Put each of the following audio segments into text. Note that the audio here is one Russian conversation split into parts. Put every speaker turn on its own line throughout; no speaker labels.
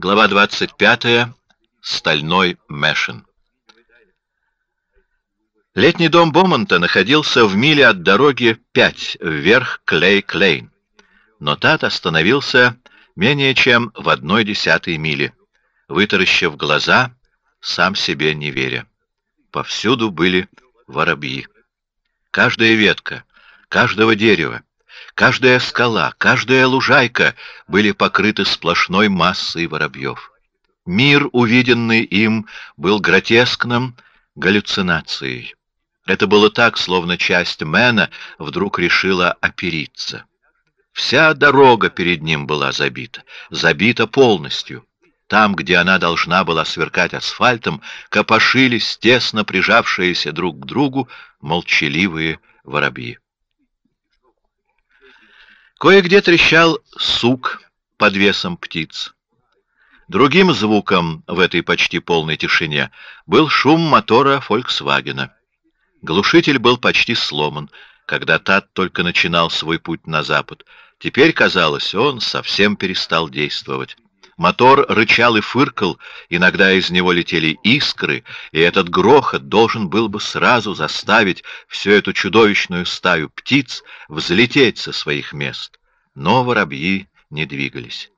Глава 25. Стальной Мэшин. Летний дом Бомонта находился в миле от дороги 5 вверх Клей-Клейн, но Тат остановился менее чем в одной десятой мили, вытаращив глаза, сам себе не веря. Повсюду были воробьи. Каждая ветка, каждого дерева, Каждая скала, каждая лужайка были покрыты сплошной массой воробьев. Мир, увиденный им, был гротескным галлюцинацией. Это было так, словно часть Мэна вдруг решила опериться. Вся дорога перед ним была забита, забита полностью. Там, где она должна была сверкать асфальтом, копошились тесно прижавшиеся друг к другу молчаливые воробьи. Кое-где трещал сук под весом птиц. Другим звуком в этой почти полной тишине был шум мотора Фольксвагена. Глушитель был почти сломан, когда Тат только начинал свой путь на запад. Теперь казалось, он совсем перестал действовать. Мотор рычал и фыркал, иногда из него летели искры, и этот грохот должен был бы сразу заставить всю эту чудовищную стаю птиц взлететь со своих мест. Но воробьи не двигались.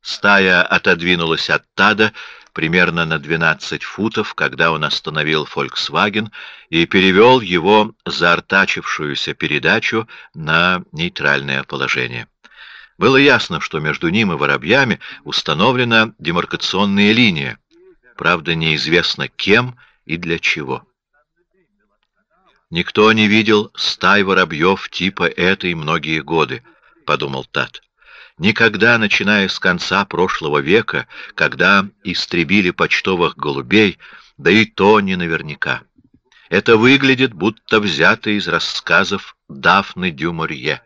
Стая отодвинулась от Тада примерно на 12 футов, когда он остановил Volkswagen и перевел его заортачившуюся передачу на нейтральное положение. Было ясно, что между ним и воробьями установлена демаркационная линия. Правда, неизвестно кем и для чего. Никто не видел стай воробьев типа этой многие годы, подумал Тат. Никогда, начиная с конца прошлого века, когда истребили почтовых голубей, да и то не наверняка. Это выглядит, будто взято из рассказов Дафны Дюморье.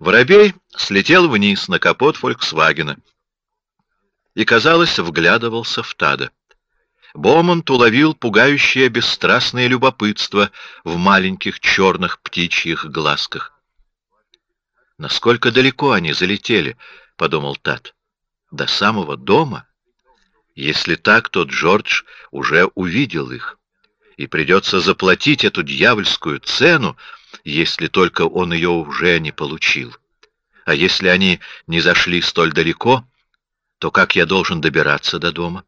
Воробей слетел вниз на капот Фольксвагена и, казалось, вглядывался в Тада. Бомонт уловил пугающее бесстрастное любопытство в маленьких черных птичьих глазках. Насколько далеко они залетели, подумал Тад. До самого дома. Если так, то Джордж уже увидел их, и придется заплатить эту дьявольскую цену если только он ее уже не получил. А если они не зашли столь далеко, то как я должен добираться до дома?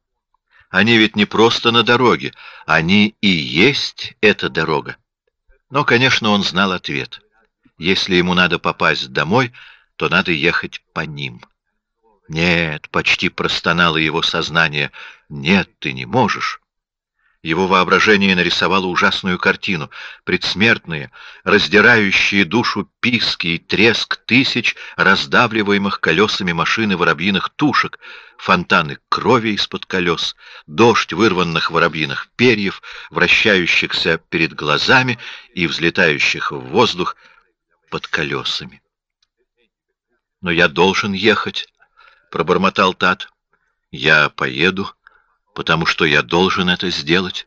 Они ведь не просто на дороге, они и есть эта дорога. Но, конечно, он знал ответ. Если ему надо попасть домой, то надо ехать по ним. Нет, почти простонало его сознание. Нет, ты не можешь. Его воображение нарисовало ужасную картину: предсмертные, раздирающие душу писки и треск тысяч раздавливаемых колесами машины воробьиных тушек, фонтаны крови из-под колес, дождь вырванных воробьиных перьев, вращающихся перед глазами и взлетающих в воздух под колесами. Но я должен ехать, пробормотал Тат. Я поеду потому что я должен это сделать.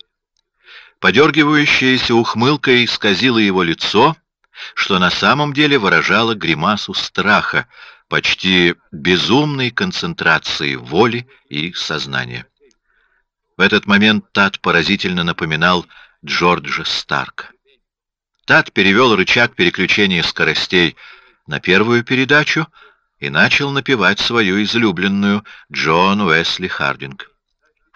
Подергивающаяся ухмылка исказила его лицо, что на самом деле выражало гримасу страха, почти безумной концентрации воли и сознания. В этот момент Тат поразительно напоминал Джорджа Старка. Тат перевел рычаг переключения скоростей на первую передачу и начал напевать свою излюбленную Джон Уэсли Хардинг.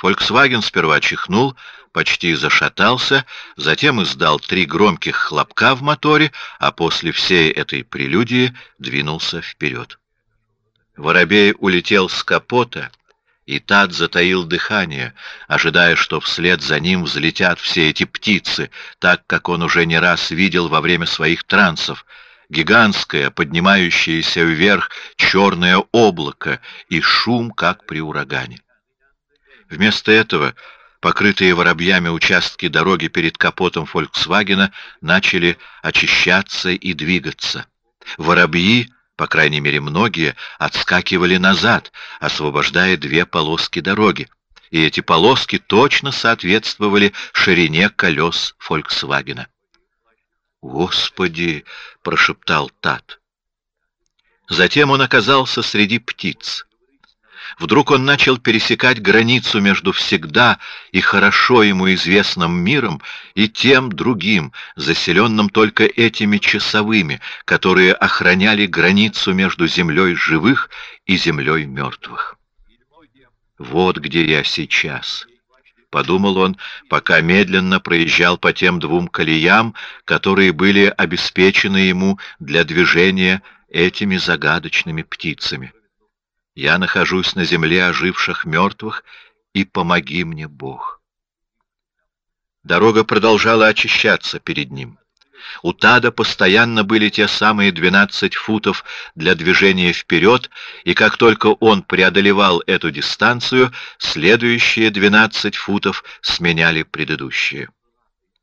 Volkswagen сперва чихнул, почти зашатался, затем издал три громких хлопка в моторе, а после всей этой прелюдии двинулся вперед. Воробей улетел с капота, и Тад затаил дыхание, ожидая, что вслед за ним взлетят все эти птицы, так как он уже не раз видел во время своих трансов. Гигантское, поднимающееся вверх черное облако и шум, как при урагане. Вместо этого покрытые воробьями участки дороги перед капотом Фольксвагена начали очищаться и двигаться. Воробьи, по крайней мере многие, отскакивали назад, освобождая две полоски дороги, и эти полоски точно соответствовали ширине колес Фольксвагена. Господи, прошептал Тат. Затем он оказался среди птиц. Вдруг он начал пересекать границу между всегда и хорошо ему известным миром и тем другим, заселенным только этими часовыми, которые охраняли границу между землей живых и землей мертвых. Вот где я сейчас. Подумал он, пока медленно проезжал по тем двум колеям, которые были обеспечены ему для движения этими загадочными птицами. Я нахожусь на земле оживших мертвых, и помоги мне, Бог. Дорога продолжала очищаться перед ним. У Тада постоянно были те самые двенадцать футов для движения вперед, и как только он преодолевал эту дистанцию, следующие двенадцать футов сменяли предыдущие.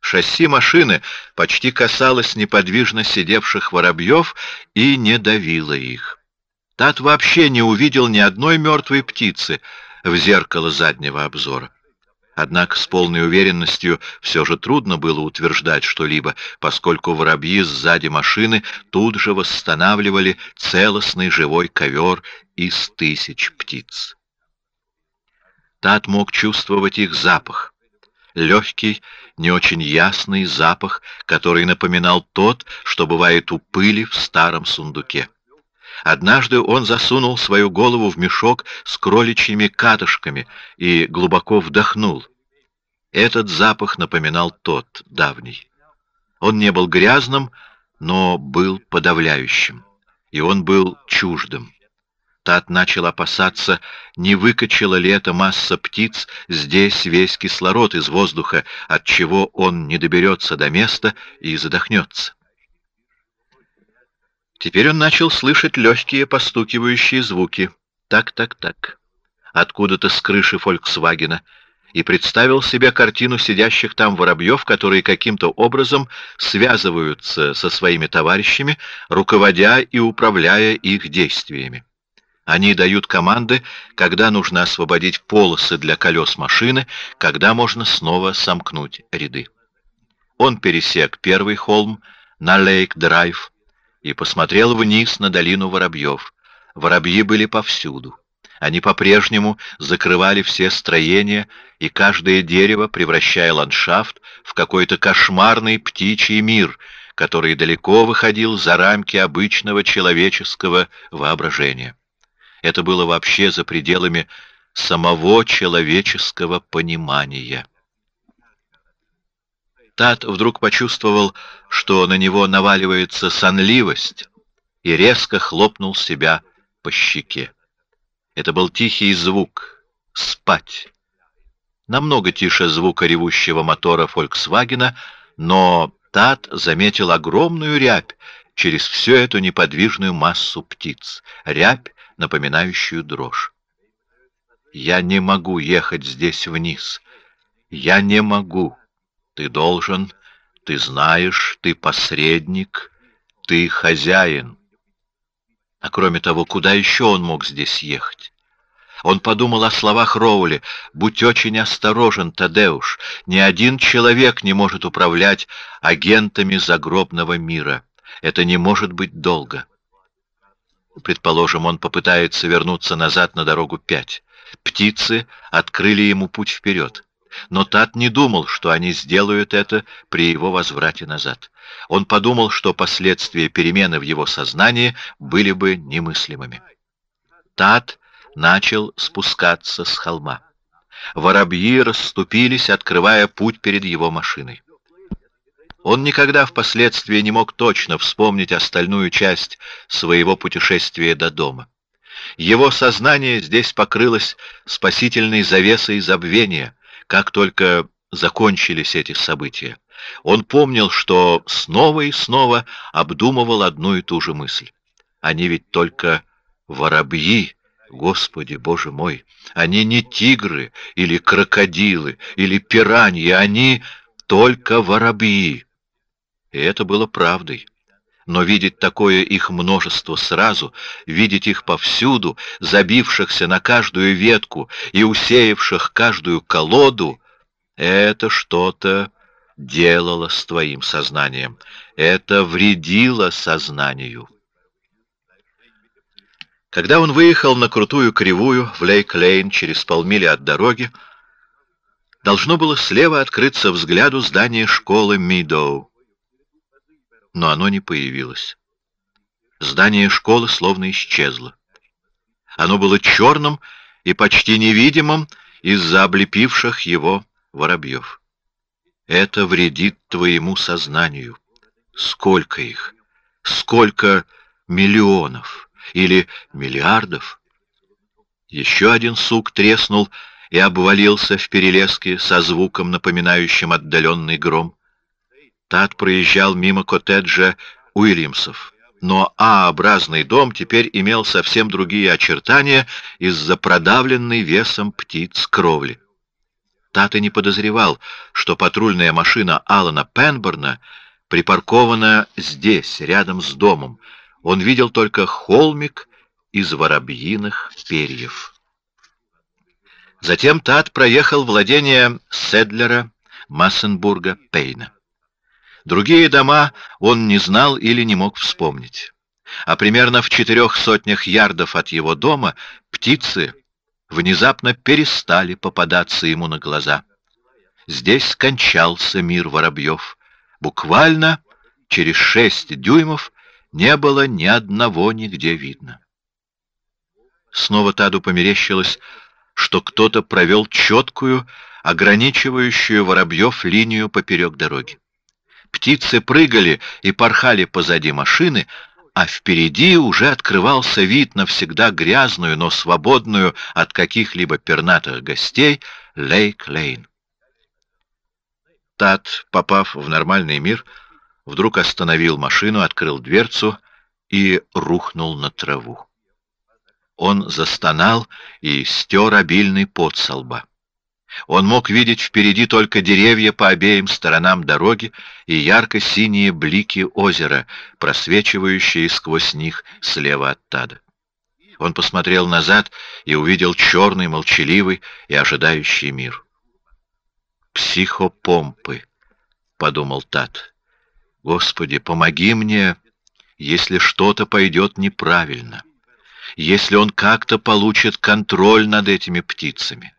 Шасси машины почти касалось неподвижно сидевших воробьев и не давило их. Тат вообще не увидел ни одной мертвой птицы в зеркало заднего обзора. Однако с полной уверенностью все же трудно было утверждать что-либо, поскольку воробьи сзади машины тут же восстанавливали целостный живой ковер из тысяч птиц. Тат мог чувствовать их запах. Легкий, не очень ясный запах, который напоминал тот, что бывает у пыли в старом сундуке. Однажды он засунул свою голову в мешок с кроличьими катышками и глубоко вдохнул. Этот запах напоминал тот давний. Он не был грязным, но был подавляющим, и он был чуждым. Тат начал опасаться, не выкачала ли эта масса птиц здесь весь кислород из воздуха, от чего он не доберется до места и задохнется. Теперь он начал слышать легкие постукивающие звуки. Так, так, так. Откуда-то с крыши Фольксвагена и представил себе картину сидящих там воробьев, которые каким-то образом связываются со своими товарищами, руководя и управляя их действиями. Они дают команды, когда нужно освободить полосы для колес машины, когда можно снова сомкнуть ряды. Он пересек первый холм на Лейк-драйв, и посмотрел вниз на долину воробьев. Воробьи были повсюду. Они по-прежнему закрывали все строения и каждое дерево, превращая ландшафт в какой-то кошмарный птичий мир, который далеко выходил за рамки обычного человеческого воображения. Это было вообще за пределами самого человеческого понимания. Тат вдруг почувствовал, что на него наваливается сонливость, и резко хлопнул себя по щеке. Это был тихий звук — спать. Намного тише звука ревущего мотора Фольксвагена, но Тат заметил огромную рябь через всю эту неподвижную массу птиц, рябь, напоминающую дрожь. Я не могу ехать здесь вниз. Я не могу. Ты должен, ты знаешь, ты посредник, ты хозяин. А кроме того, куда еще он мог здесь ехать? Он подумал о словах Роули. «Будь очень осторожен, Тадеуш. Ни один человек не может управлять агентами загробного мира. Это не может быть долго». Предположим, он попытается вернуться назад на дорогу пять. Птицы открыли ему путь вперед. Но Тат не думал, что они сделают это при его возврате назад. Он подумал, что последствия перемены в его сознании были бы немыслимыми. Тат начал спускаться с холма. Воробьи расступились, открывая путь перед его машиной. Он никогда впоследствии не мог точно вспомнить остальную часть своего путешествия до дома. Его сознание здесь покрылось спасительной завесой забвения, как только закончились эти события. Он помнил, что снова и снова обдумывал одну и ту же мысль. Они ведь только воробьи, Господи, Боже мой! Они не тигры или крокодилы или пираньи, они только воробьи. И это было правдой. Но видеть такое их множество сразу, видеть их повсюду, забившихся на каждую ветку и усеявших каждую колоду, это что-то делало с твоим сознанием, это вредило сознанию. Когда он выехал на крутую кривую в Лейк-Лейн через полмили от дороги, должно было слева открыться взгляду здание школы Мидоу. Но оно не появилось. Здание школы словно исчезло. Оно было черным и почти невидимым из-за облепивших его воробьев. Это вредит твоему сознанию. Сколько их? Сколько миллионов или миллиардов? Еще один сук треснул и обвалился в перелеске со звуком, напоминающим отдаленный гром. Тат проезжал мимо коттеджа Уильямсов но А-образный дом теперь имел совсем другие очертания из-за продавленной весом птиц кровли. Тата не подозревал, что патрульная машина Алана Пенборна припаркована здесь, рядом с домом. Он видел только холмик из воробьиных перьев. Затем Тат проехал владение Седлера, Массенбурга, Пейна. Другие дома он не знал или не мог вспомнить. А примерно в четырех сотнях ярдов от его дома птицы внезапно перестали попадаться ему на глаза. Здесь скончался мир воробьев. Буквально через шесть дюймов не было ни одного нигде видно. Снова Таду померещилось, что кто-то провел четкую, ограничивающую воробьев линию поперек дороги. Птицы прыгали и порхали позади машины, а впереди уже открывался вид на всегда грязную, но свободную от каких-либо пернатых гостей Лейк-Лейн. Тат, попав в нормальный мир, вдруг остановил машину, открыл дверцу и рухнул на траву. Он застонал и стер обильный пот со лба. Он мог видеть впереди только деревья по обеим сторонам дороги и ярко-синие блики озера, просвечивающие сквозь них слева от Тада. Он посмотрел назад и увидел черный, молчаливый и ожидающий мир. «Психопомпы», — подумал Тад. «Господи, помоги мне, если что-то пойдет неправильно, если он как-то получит контроль над этими птицами».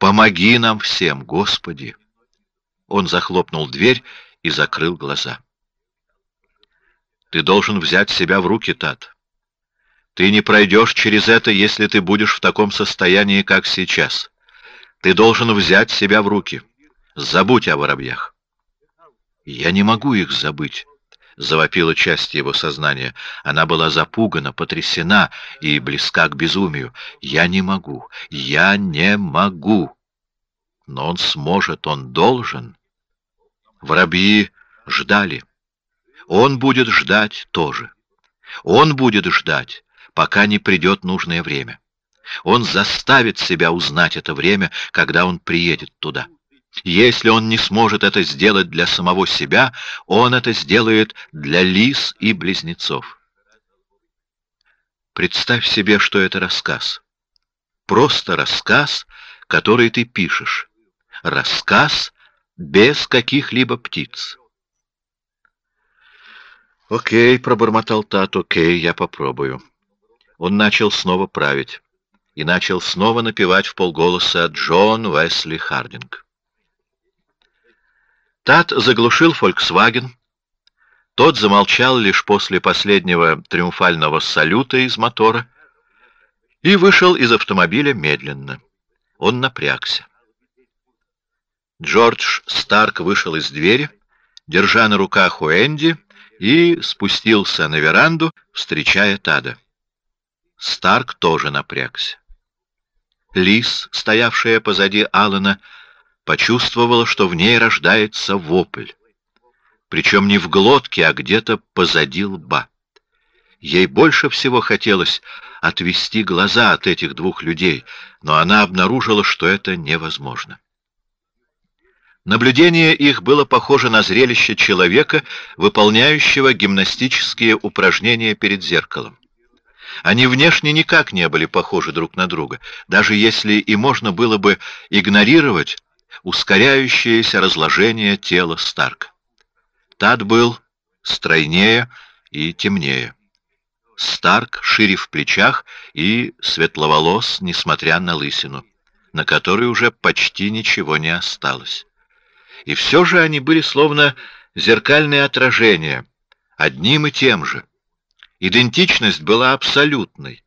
Помоги нам всем, Господи!» Он захлопнул дверь и закрыл глаза. «Ты должен взять себя в руки, Тат. Ты не пройдешь через это, если ты будешь в таком состоянии, как сейчас. Ты должен взять себя в руки. Забудь о воробьях». «Я не могу их забыть», завопила часть его сознания. Она была запугана, потрясена и близка к безумию. «Я не могу! Я не могу!» Но он сможет, он должен. Воробьи ждали. Он будет ждать тоже. Он будет ждать, пока не придет нужное время. Он заставит себя узнать это время, когда он приедет туда. Если он не сможет это сделать для самого себя, он это сделает для лис и близнецов. Представь себе, что это рассказ. Просто рассказ, который ты пишешь. Рассказ без каких-либо птиц. «Окей», — пробормотал Тат, — «окей, я попробую». Он начал снова править и начал снова напевать в полголоса Джон Уэсли Хардинг. Тат заглушил «Фольксваген». Тот замолчал лишь после последнего триумфального салюта из мотора и вышел из автомобиля медленно. Он напрягся. Джордж Старк вышел из двери, держа на руках Уэнди, и спустился на веранду, встречая Тада. Старк тоже напрягся. Лис, стоявшая позади Алана, почувствовала, что в ней рождается вопль. Причем не в глотке, а где-то позади лба. Ей больше всего хотелось отвести глаза от этих двух людей, но она обнаружила, что это невозможно. Наблюдение их было похоже на зрелище человека, выполняющего гимнастические упражнения перед зеркалом. Они внешне никак не были похожи друг на друга, даже если и можно было бы игнорировать ускоряющееся разложение тела Старка. Тад был стройнее и темнее. Старк шире в плечах и светловолос, несмотря на лысину, на которой уже почти ничего не осталось. И все же они были словно зеркальные отражения, одним и тем же. Идентичность была абсолютной,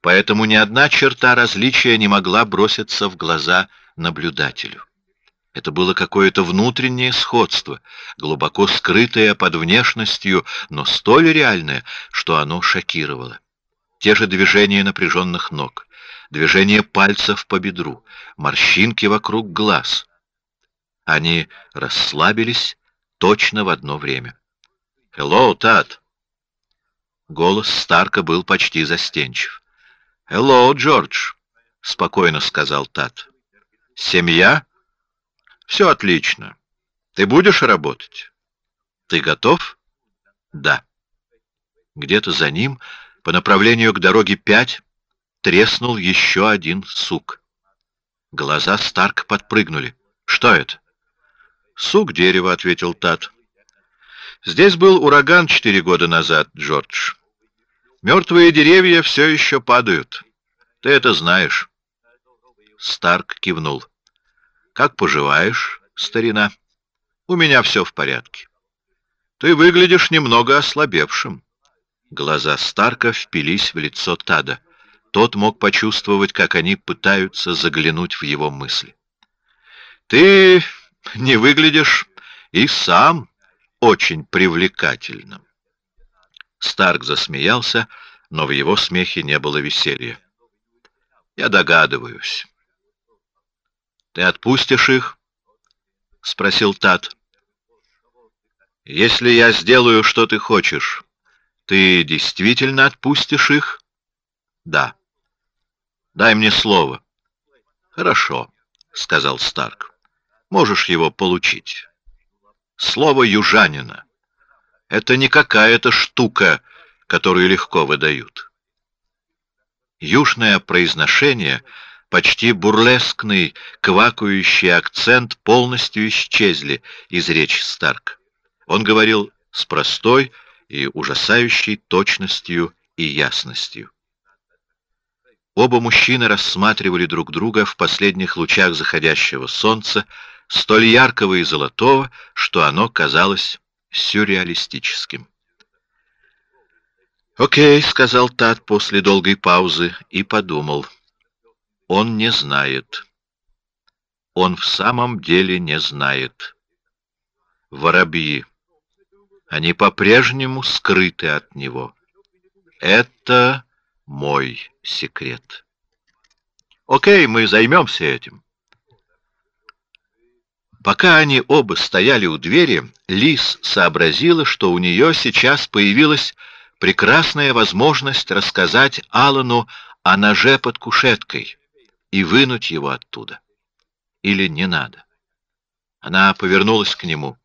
поэтому ни одна черта различия не могла броситься в глаза наблюдателю. Это было какое-то внутреннее сходство, глубоко скрытое под внешностью, но столь реальное, что оно шокировало. Те же движения напряженных ног, движение пальцев по бедру, морщинки вокруг глаз. Они расслабились точно в одно время. «Hello, Тат!» Голос Старка был почти застенчив. «Hello, Джордж!» — спокойно сказал Тат. «Семья?» Все отлично. Ты будешь работать? Ты готов? Да. Где-то за ним, по направлению к дороге пять, треснул еще один сук. Глаза Старк подпрыгнули. Что это? Сук дерева, ответил Тат. Здесь был ураган четыре года назад, Джордж. Мертвые деревья все еще падают. Ты это знаешь. Старк кивнул. Как поживаешь, старина? У меня все в порядке. Ты выглядишь немного ослабевшим. Глаза Старка впились в лицо Тада. Тот мог почувствовать, как они пытаются заглянуть в его мысли. Ты не выглядишь и сам очень привлекательным. Старк засмеялся, но в его смехе не было веселья. Я догадываюсь. Ты отпустишь их? спросил Тат. Если я сделаю, что ты хочешь, ты действительно отпустишь их? Да. Дай мне слово. Хорошо, сказал Старк. Можешь его получить. Слово южанина. Это не какая-то штука, которую легко выдают. Южное произношение почти бурлескный, квакающий акцент полностью исчезли из речи Старк. Он говорил с простой и ужасающей точностью и ясностью. Оба мужчины рассматривали друг друга в последних лучах заходящего солнца, столь яркого и золотого, что оно казалось сюрреалистическим. «Окей», — сказал Тат после долгой паузы и подумал — он не знает. Он в самом деле не знает. Воробьи. Они по-прежнему скрыты от него. Это мой секрет. Окей, мы займемся этим. Пока они оба стояли у двери, Лис сообразила, что у нее сейчас появилась прекрасная возможность рассказать Алану о ноже под кушеткой и вынуть его оттуда. Или не надо. Она повернулась к нему,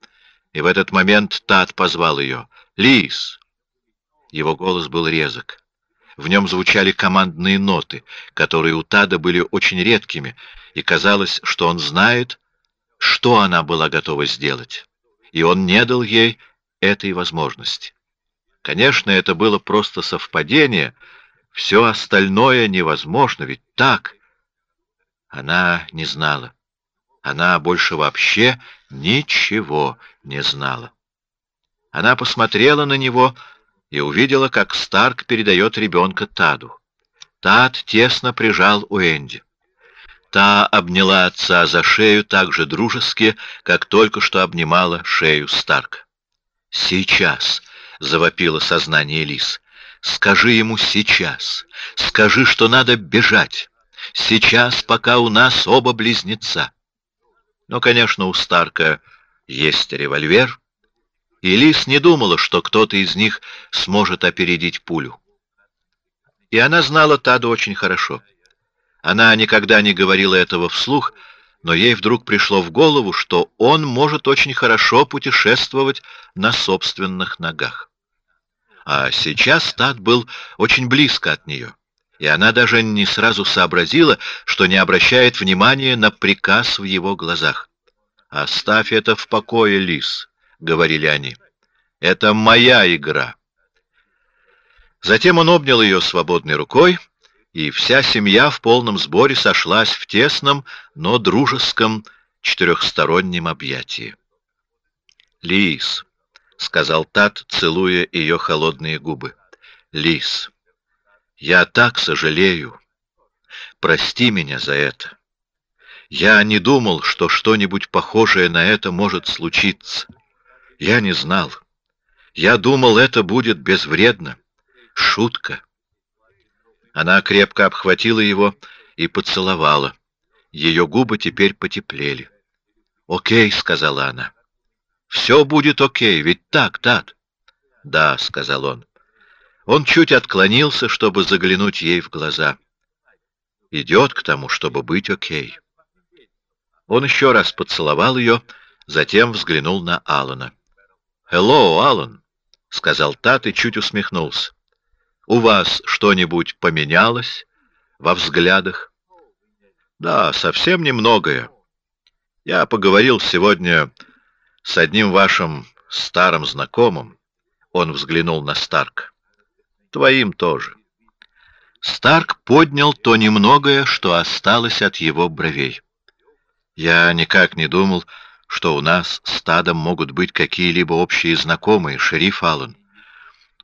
и в этот момент Тат позвал ее. «Лис!» Его голос был резок. В нем звучали командные ноты, которые у Тада были очень редкими, и казалось, что он знает, что она была готова сделать, и он не дал ей этой возможности. Конечно, это было просто совпадение, все остальное невозможно, ведь так — она не знала. Она больше вообще ничего не знала. Она посмотрела на него и увидела, как Старк передает ребенка Таду. Тад тесно прижал Уэнди. Та обняла отца за шею так же дружески, как только что обнимала шею Старк. «Сейчас!» — завопило сознание Лис. «Скажи ему сейчас! Скажи, что надо бежать!» Сейчас, пока у нас оба близнеца. Но, конечно, у Старка есть револьвер, и Лис не думала, что кто-то из них сможет опередить пулю. И она знала Таду очень хорошо. Она никогда не говорила этого вслух, но ей вдруг пришло в голову, что он может очень хорошо путешествовать на собственных ногах. А сейчас Тад был очень близко от нее и она даже не сразу сообразила, что не обращает внимания на приказ в его глазах. «Оставь это в покое, Лис», — говорили они. «Это моя игра». Затем он обнял ее свободной рукой, и вся семья в полном сборе сошлась в тесном, но дружеском четырехстороннем объятии. «Лис», — сказал Тат, целуя ее холодные губы, — «Лис, я так сожалею. Прости меня за это. Я не думал, что что-нибудь похожее на это может случиться. Я не знал. Я думал, это будет безвредно. Шутка. Она крепко обхватила его и поцеловала. Ее губы теперь потеплели. «Окей», — сказала она. «Все будет окей, ведь так, Тат?» «Да», — сказал он. Он чуть отклонился, чтобы заглянуть ей в глаза. Идет к тому, чтобы быть окей. Он еще раз поцеловал ее, затем взглянул на Алана. «Hello, Алан», — сказал Тат и чуть усмехнулся. «У вас что-нибудь поменялось во взглядах?» «Да, совсем немногое. Я поговорил сегодня с одним вашим старым знакомым». Он взглянул на Старк. «Твоим тоже». Старк поднял то немногое, что осталось от его бровей. «Я никак не думал, что у нас стадом могут быть какие-либо общие знакомые, шериф Аллен.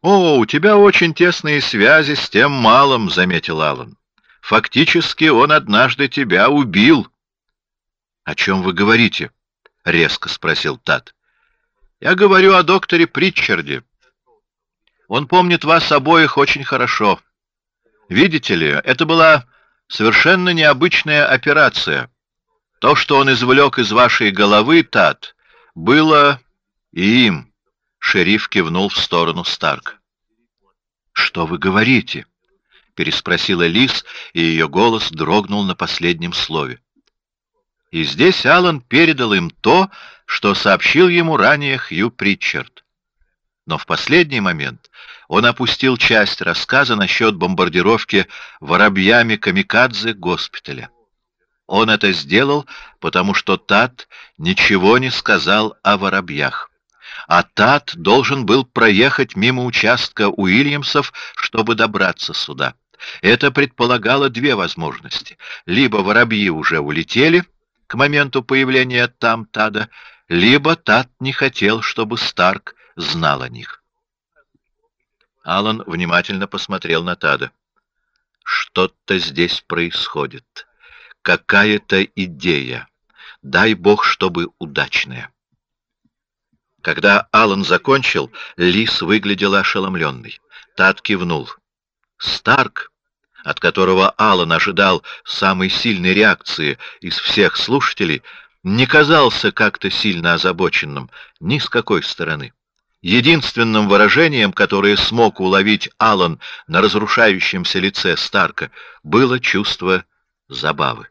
«О, у тебя очень тесные связи с тем малым», — заметил Аллен. «Фактически он однажды тебя убил». «О чем вы говорите?» — резко спросил Тат. «Я говорю о докторе Притчарде. Он помнит вас обоих очень хорошо. Видите ли, это была совершенно необычная операция». То, что он извлек из вашей головы, Тат, было и им. Шериф кивнул в сторону Старк. Что вы говорите? переспросила Лис, и ее голос дрогнул на последнем слове. И здесь Аллан передал им то, что сообщил ему ранее Хью Притчард. Но в последний момент он опустил часть рассказа насчет бомбардировки воробьями камикадзе госпиталя. Он это сделал, потому что Тат ничего не сказал о воробьях. А Тат должен был проехать мимо участка Уильямсов, чтобы добраться сюда. Это предполагало две возможности: либо воробьи уже улетели к моменту появления там Тада, либо Тат не хотел, чтобы Старк знал о них. Алан внимательно посмотрел на Тада. Что-то здесь происходит какая-то идея. Дай бог, чтобы удачная. Когда Алан закончил, Лис выглядела ошеломленной. Тат кивнул. Старк, от которого Алан ожидал самой сильной реакции из всех слушателей, не казался как-то сильно озабоченным ни с какой стороны. Единственным выражением, которое смог уловить Алан на разрушающемся лице Старка, было чувство забавы.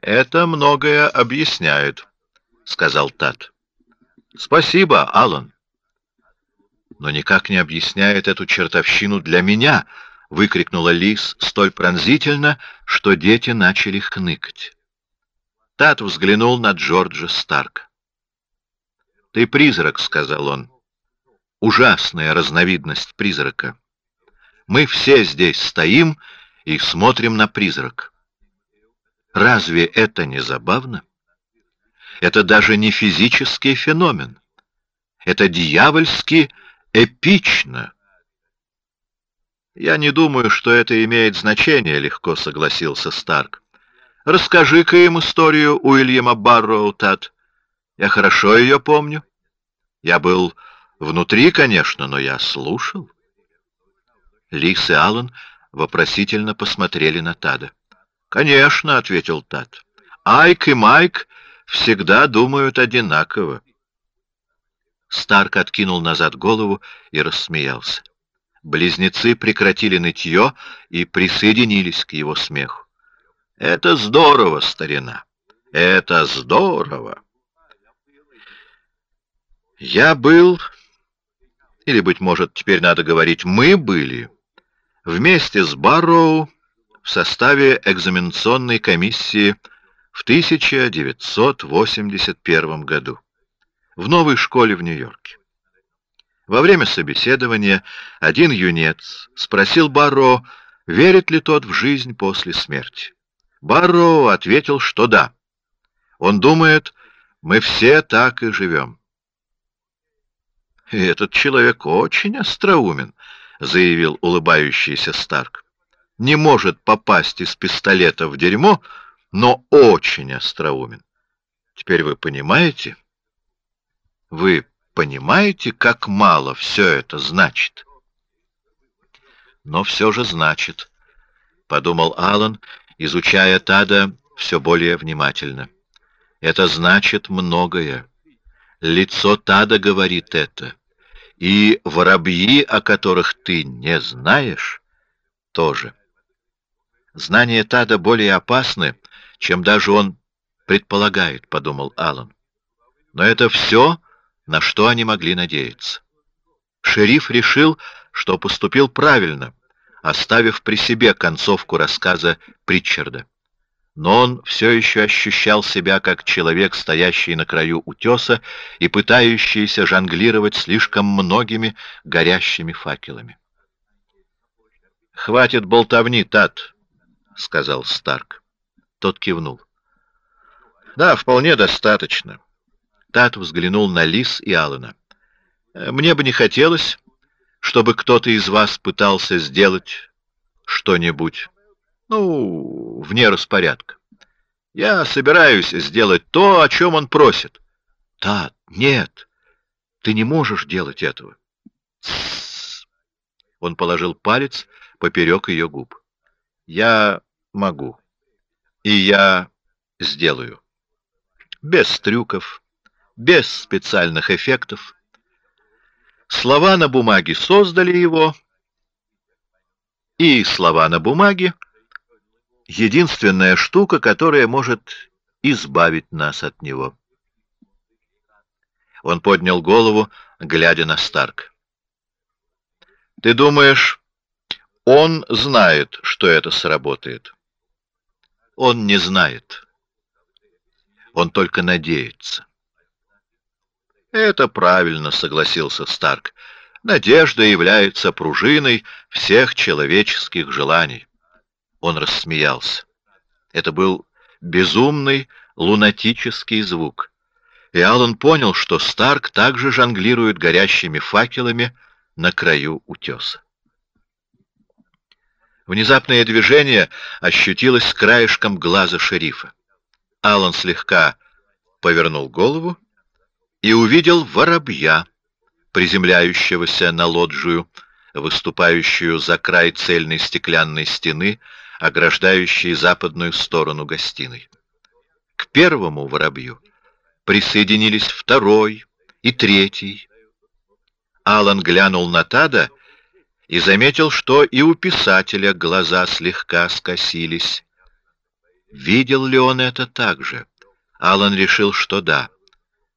Это многое объясняет, сказал Тат. Спасибо, Алан. Но никак не объясняет эту чертовщину для меня, выкрикнула Лис столь пронзительно, что дети начали хныкать. Тат взглянул на Джорджа Старка. Ты призрак, сказал он. Ужасная разновидность призрака. Мы все здесь стоим и смотрим на призрак. Разве это не забавно? Это даже не физический феномен. Это дьявольски эпично. Я не думаю, что это имеет значение, легко согласился Старк. Расскажи-ка им историю Уильяма Барроу. Я хорошо ее помню. Я был внутри, конечно, но я слушал. Лис и Аллан вопросительно посмотрели на Тада. Конечно, ответил Тат. Айк и Майк всегда думают одинаково. Старк откинул назад голову и рассмеялся. Близнецы прекратили нытье и присоединились к его смеху. Это здорово, старина. Это здорово. Я был, или быть может, теперь надо говорить, мы были вместе с Барроу в составе экзаменационной комиссии в 1981 году в новой школе в Нью-Йорке. Во время собеседования один юнец спросил Барро, верит ли тот в жизнь после смерти. Барро ответил, что да. Он думает, мы все так и живем. Этот человек очень остроумен, заявил улыбающийся Старк. Не может попасть из пистолета в дерьмо, но очень остроумен. Теперь вы понимаете? Вы понимаете, как мало все это значит? Но все же значит, подумал Аллан, изучая Тада все более внимательно. Это значит многое. Лицо Тада говорит это, и воробьи, о которых ты не знаешь, тоже. Знания Тада более опасны, чем даже он предполагает, подумал Аллан. Но это все, на что они могли надеяться. Шериф решил, что поступил правильно, оставив при себе концовку рассказа Притчарда. Но он все еще ощущал себя как человек, стоящий на краю утеса и пытающийся жонглировать слишком многими горящими факелами. Хватит болтовни, Тат, сказал Старк. Тот кивнул. Да, вполне достаточно. Тат взглянул на Лис и Алана. Мне бы не хотелось, чтобы кто-то из вас пытался сделать что-нибудь, ну, вне распорядка. Я собираюсь сделать то, о чем он просит. Тат, нет, ты не можешь делать этого. Он положил палец поперек ее губ. Я могу. И я сделаю. Без трюков, без специальных эффектов. Слова на бумаге создали его, и слова на бумаге — единственная штука, которая может избавить нас от него. Он поднял голову, глядя на Старк. Ты думаешь, он знает, что это сработает? Он не знает. Он только надеется. Это правильно, согласился Старк. Надежда является пружиной всех человеческих желаний. Он рассмеялся. Это был безумный лунатический звук. И Аллан понял, что Старк также жонглирует горящими факелами на краю утеса. Внезапное движение ощутилось краешком глаза шерифа. Аллан слегка повернул голову и увидел воробья, приземляющегося на лоджию, выступающую за край цельной стеклянной стены, ограждающей западную сторону гостиной. К первому воробью присоединились второй и третий. Алан глянул на Тада и заметил, что и у писателя глаза слегка скосились. Видел ли он это также? Алан решил, что да.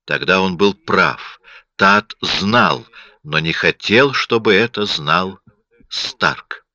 Тогда он был прав. Тат знал, но не хотел, чтобы это знал Старк.